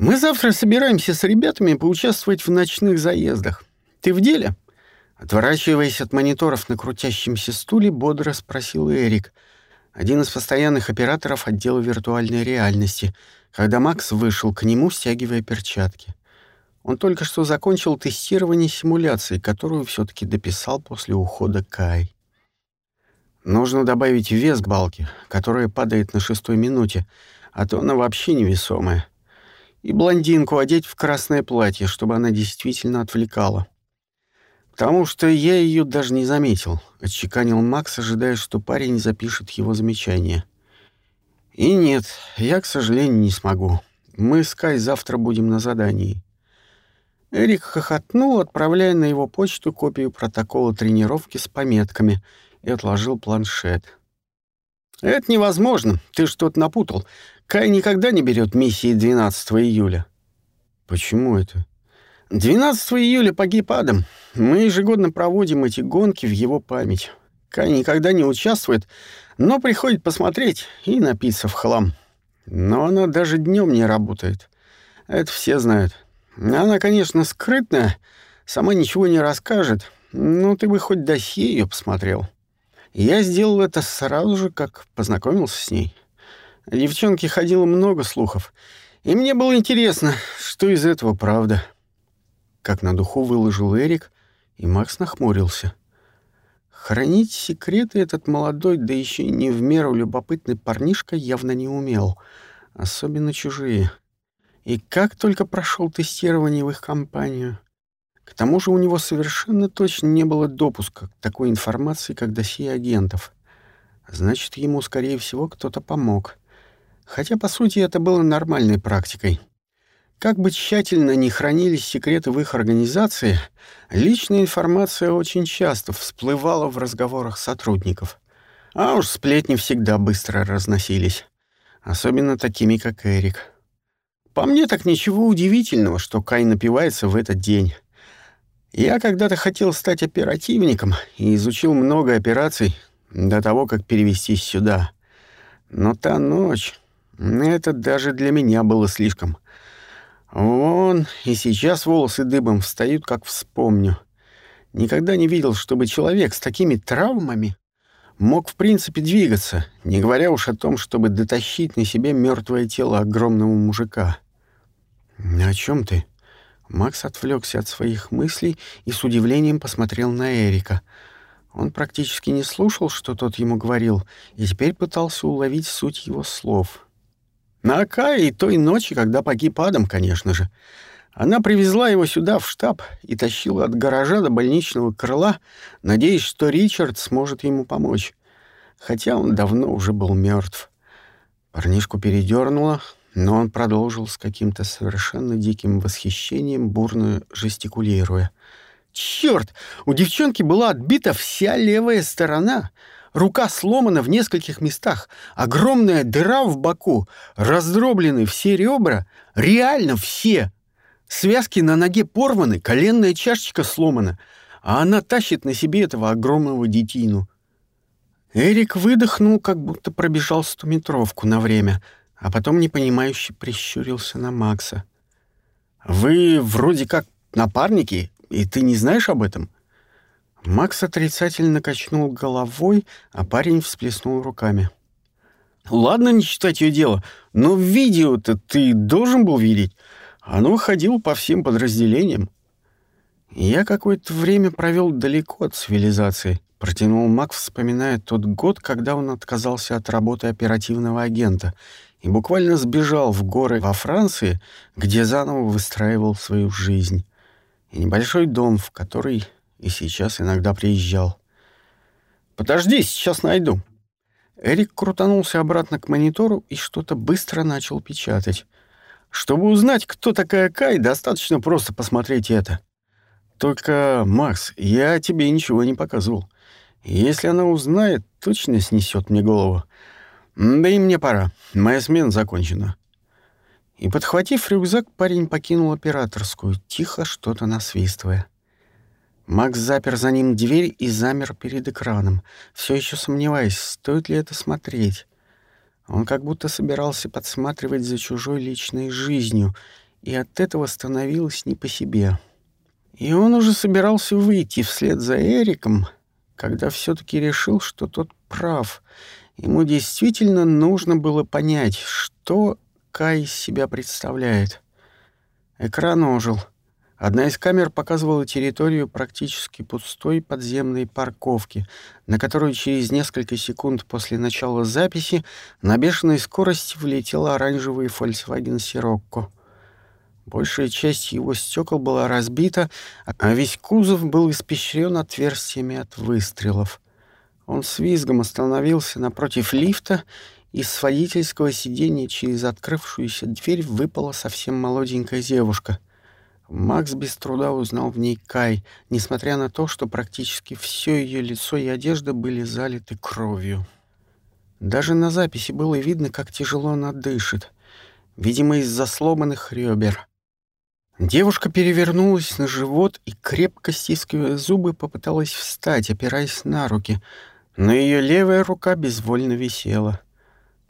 Мы завтра собираемся с ребятами поучаствовать в ночных заездах. Ты в деле?» Отворачиваясь от мониторов на крутящемся стуле, бодро спросил Эрик, один из постоянных операторов отдела виртуальной реальности, когда Макс вышел к нему, стягивая перчатки. Он только что закончил тестирование симуляции, которую все таки дописал после ухода Кай. Нужно добавить вес к балке, которая падает на шестой минуте, а то она вообще невесомая и блондинку одеть в красное платье, чтобы она действительно отвлекала. Потому что я ее даже не заметил, отчеканил Макс, ожидая, что парень запишет его замечание. И нет, я, к сожалению, не смогу. Мы с Кай завтра будем на задании. Эрик хохотнул, отправляя на его почту копию протокола тренировки с пометками, и отложил планшет. «Это невозможно. Ты что-то напутал. Кай никогда не берет миссии 12 июля. Почему это? 12 июля погиб Адам. Мы ежегодно проводим эти гонки в его память. Кай никогда не участвует, но приходит посмотреть и напиться в хлам. Но она даже днем не работает. Это все знают. Она, конечно, скрытная, сама ничего не расскажет, но ты бы хоть досье ее посмотрел. Я сделал это сразу же, как познакомился с ней. О девчонке ходило много слухов, и мне было интересно, что из этого правда. Как на духу выложил Эрик, и Макс нахмурился. Хранить секреты этот молодой, да еще и не в меру любопытный парнишка явно не умел, особенно чужие. И как только прошел тестирование в их компанию. К тому же у него совершенно точно не было допуска к такой информации, как досье агентов. Значит, ему, скорее всего, кто-то помог. Хотя, по сути, это было нормальной практикой. Как бы тщательно ни хранились секреты в их организации, личная информация очень часто всплывала в разговорах сотрудников. А уж сплетни всегда быстро разносились. Особенно такими, как Эрик. По мне так ничего удивительного, что Кай напивается в этот день. Я когда-то хотел стать оперативником и изучил много операций до того, как перевестись сюда. Но та ночь... Это даже для меня было слишком. Вон, и сейчас волосы дыбом встают, как вспомню. Никогда не видел, чтобы человек с такими травмами мог в принципе двигаться, не говоря уж о том, чтобы дотащить на себе мертвое тело огромного мужика. «О чем ты?» Макс отвлекся от своих мыслей и с удивлением посмотрел на Эрика. Он практически не слушал, что тот ему говорил, и теперь пытался уловить суть его слов. На Акае той ночи, когда погиб Адам, конечно же. Она привезла его сюда, в штаб, и тащила от гаража до больничного крыла, надеясь, что Ричард сможет ему помочь. Хотя он давно уже был мертв. Парнишку передернуло, но он продолжил с каким-то совершенно диким восхищением, бурно жестикулируя. «Чёрт! У девчонки была отбита вся левая сторона!» Рука сломана в нескольких местах, огромная дыра в боку, раздроблены все ребра, реально все. Связки на ноге порваны, коленная чашечка сломана, а она тащит на себе этого огромного детину. Эрик выдохнул, как будто пробежал стометровку на время, а потом непонимающе прищурился на Макса. «Вы вроде как напарники, и ты не знаешь об этом?» Макс отрицательно качнул головой, а парень всплеснул руками. «Ладно, не считать ее дело, но видео-то ты должен был видеть. Оно ходило по всем подразделениям». «Я какое-то время провел далеко от цивилизации», — протянул Макс, вспоминая тот год, когда он отказался от работы оперативного агента и буквально сбежал в горы во Франции, где заново выстраивал свою жизнь. И небольшой дом, в который и сейчас иногда приезжал. «Подожди, сейчас найду». Эрик крутанулся обратно к монитору и что-то быстро начал печатать. Чтобы узнать, кто такая Кай, достаточно просто посмотреть это. Только, Макс, я тебе ничего не показывал. Если она узнает, точно снесет мне голову. Да и мне пора. Моя смена закончена. И, подхватив рюкзак, парень покинул операторскую, тихо что-то насвистывая. Макс запер за ним дверь и замер перед экраном, все еще сомневаясь, стоит ли это смотреть. Он как будто собирался подсматривать за чужой личной жизнью и от этого становилось не по себе. И он уже собирался выйти вслед за Эриком, когда все таки решил, что тот прав. Ему действительно нужно было понять, что Кай себя представляет. Экран ожил. Одна из камер показывала территорию практически пустой подземной парковки, на которую через несколько секунд после начала записи на бешеной скорости влетел оранжевый Volkswagen Sirocco. Большая часть его стекол была разбита, а весь кузов был испещрен отверстиями от выстрелов. Он с визгом остановился напротив лифта, и с водительского сиденья через открывшуюся дверь выпала совсем молоденькая девушка — Макс без труда узнал в ней Кай, несмотря на то, что практически все ее лицо и одежда были залиты кровью. Даже на записи было видно, как тяжело она дышит, видимо, из-за сломанных ребер. Девушка перевернулась на живот и, крепко стискивая зубы, попыталась встать, опираясь на руки, но ее левая рука безвольно висела.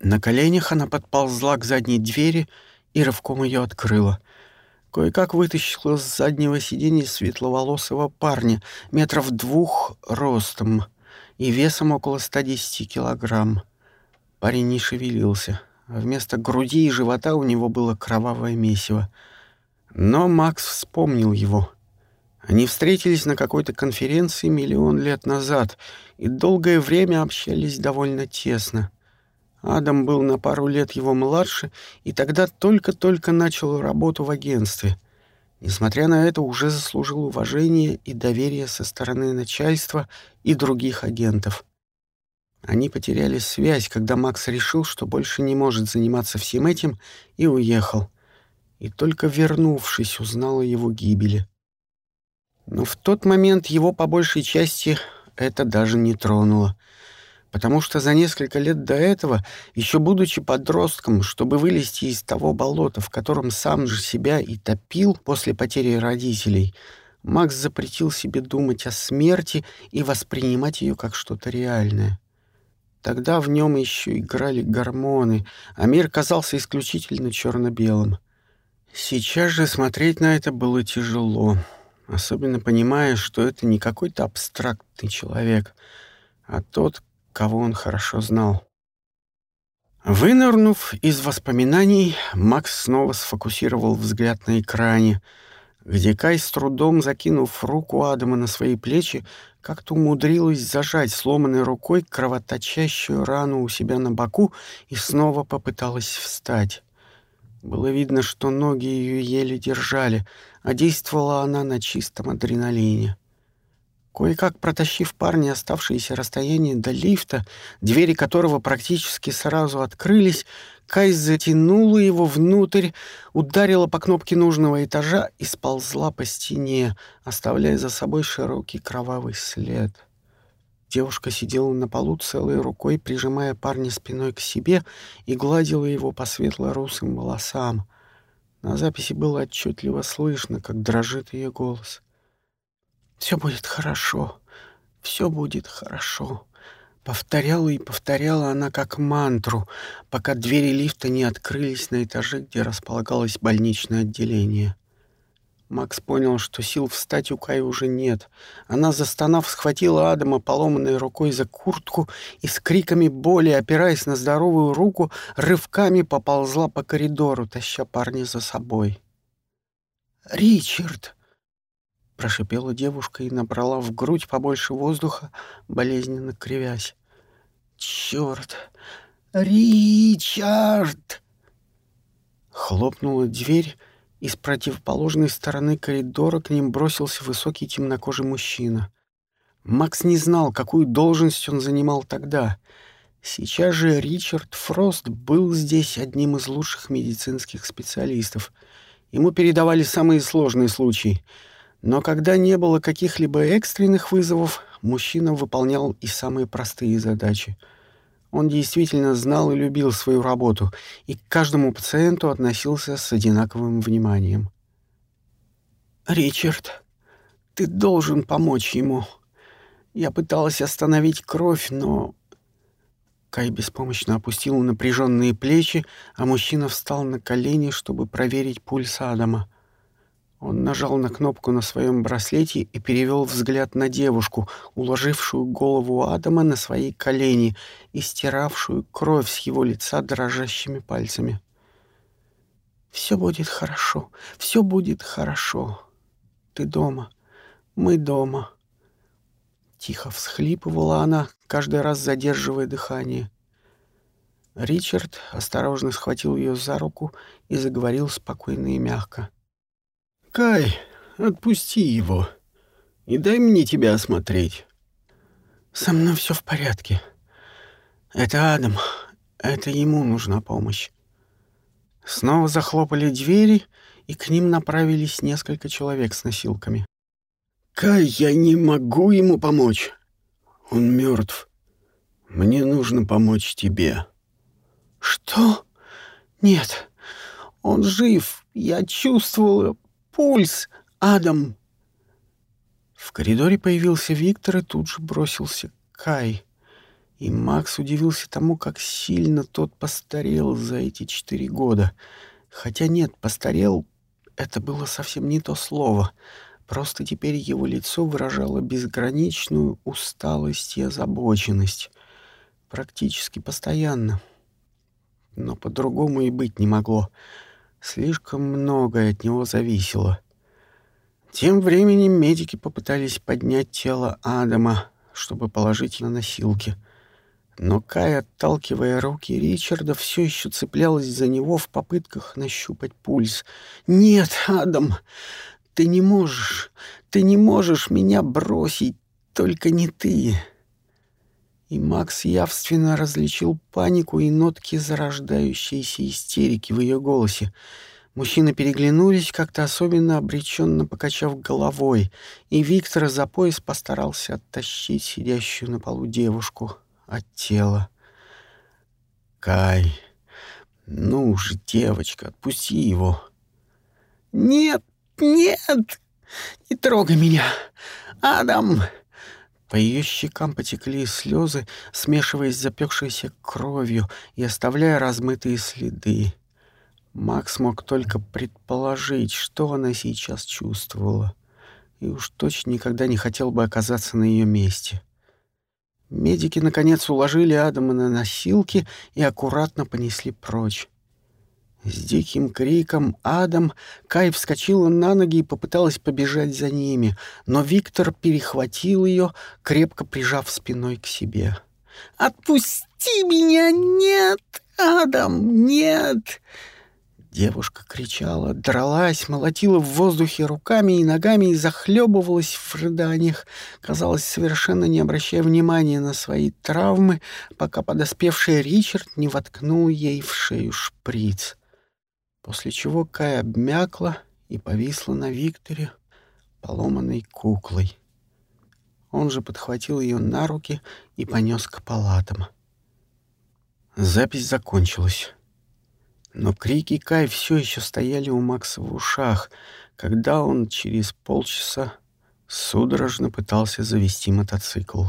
На коленях она подползла к задней двери и рывком ее открыла — Кое-как вытащила с заднего сиденья светловолосого парня, метров двух ростом и весом около 110 килограмм. Парень не шевелился, а вместо груди и живота у него было кровавое месиво. Но Макс вспомнил его. Они встретились на какой-то конференции миллион лет назад и долгое время общались довольно тесно. Адам был на пару лет его младше и тогда только-только начал работу в агентстве. Несмотря на это, уже заслужил уважение и доверие со стороны начальства и других агентов. Они потеряли связь, когда Макс решил, что больше не может заниматься всем этим, и уехал. И только вернувшись, узнал о его гибели. Но в тот момент его по большей части это даже не тронуло — потому что за несколько лет до этого, еще будучи подростком, чтобы вылезти из того болота, в котором сам же себя и топил после потери родителей, Макс запретил себе думать о смерти и воспринимать ее как что-то реальное. Тогда в нем еще играли гормоны, а мир казался исключительно черно-белым. Сейчас же смотреть на это было тяжело, особенно понимая, что это не какой-то абстрактный человек, а тот, кого он хорошо знал. Вынырнув из воспоминаний, Макс снова сфокусировал взгляд на экране, где Кай с трудом, закинув руку Адама на свои плечи, как-то умудрилась зажать сломанной рукой кровоточащую рану у себя на боку и снова попыталась встать. Было видно, что ноги ее еле держали, а действовала она на чистом адреналине. Кое-как протащив парня оставшееся расстояние до лифта, двери которого практически сразу открылись, Кай затянула его внутрь, ударила по кнопке нужного этажа и сползла по стене, оставляя за собой широкий кровавый след. Девушка сидела на полу целой рукой, прижимая парня спиной к себе и гладила его по светло-русым волосам. На записи было отчетливо слышно, как дрожит ее голос — все будет хорошо, все будет хорошо. Повторяла и повторяла она как мантру, пока двери лифта не открылись на этаже, где располагалось больничное отделение. Макс понял, что сил встать у Кай уже нет. Она, застонав, схватила Адама поломанной рукой за куртку и с криками боли, опираясь на здоровую руку, рывками поползла по коридору, таща парня за собой. «Ричард!» прошипела девушка и набрала в грудь побольше воздуха, болезненно кривясь. Черт! Ричард! Хлопнула дверь, и с противоположной стороны коридора к ним бросился высокий темнокожий мужчина. Макс не знал, какую должность он занимал тогда. Сейчас же Ричард Фрост был здесь одним из лучших медицинских специалистов. Ему передавали самые сложные случаи — но когда не было каких-либо экстренных вызовов, мужчина выполнял и самые простые задачи. Он действительно знал и любил свою работу, и к каждому пациенту относился с одинаковым вниманием. «Ричард, ты должен помочь ему. Я пыталась остановить кровь, но Кай беспомощно опустил напряженные плечи, а мужчина встал на колени, чтобы проверить пульс Адама. Он нажал на кнопку на своем браслете и перевел взгляд на девушку, уложившую голову Адама на свои колени и стиравшую кровь с его лица дрожащими пальцами. «Все будет хорошо, все будет хорошо. Ты дома, мы дома». Тихо всхлипывала она, каждый раз задерживая дыхание. Ричард осторожно схватил ее за руку и заговорил спокойно и мягко. — «Кай, отпусти его и дай мне тебя осмотреть». «Со мной все в порядке. Это Адам. Это ему нужна помощь». Снова захлопали двери, и к ним направились несколько человек с носилками. «Кай, я не могу ему помочь. Он мертв. Мне нужно помочь тебе». «Что? Нет, он жив. Я чувствовала, Пульс! Адам!» В коридоре появился Виктор и тут же бросился Кай. И Макс удивился тому, как сильно тот постарел за эти четыре года. Хотя нет, постарел — это было совсем не то слово. Просто теперь его лицо выражало безграничную усталость и озабоченность. Практически постоянно. Но по-другому и быть не могло. Слишком многое от него зависело. Тем временем медики попытались поднять тело Адама, чтобы положить на носилки. Но Кай, отталкивая руки Ричарда, все еще цеплялась за него в попытках нащупать пульс. «Нет, Адам, ты не можешь, ты не можешь меня бросить, только не ты!» И Макс явственно различил панику и нотки зарождающейся истерики в ее голосе. Мужчины переглянулись, как-то особенно обреченно покачав головой, и Виктор за пояс постарался оттащить сидящую на полу девушку от тела. «Кай, ну же, девочка, отпусти его!» «Нет, нет! Не трогай меня! Адам!» По ее щекам потекли слезы, смешиваясь с запекшейся кровью и оставляя размытые следы. Макс мог только предположить, что она сейчас чувствовала, и уж точно никогда не хотел бы оказаться на ее месте. Медики, наконец, уложили Адама на носилки и аккуратно понесли прочь. С диким криком «Адам!» Кай вскочила на ноги и попыталась побежать за ними, но Виктор перехватил ее, крепко прижав спиной к себе. «Отпусти меня! Нет, Адам, нет!» Девушка кричала, дралась, молотила в воздухе руками и ногами и захлебывалась в рыданиях, казалось, совершенно не обращая внимания на свои травмы, пока подоспевший Ричард не воткнул ей в шею шприц после чего Кай обмякла и повисла на Викторе поломанной куклой. Он же подхватил ее на руки и понес к палатам. Запись закончилась. Но крики Кай все еще стояли у Макса в ушах, когда он через полчаса судорожно пытался завести мотоцикл.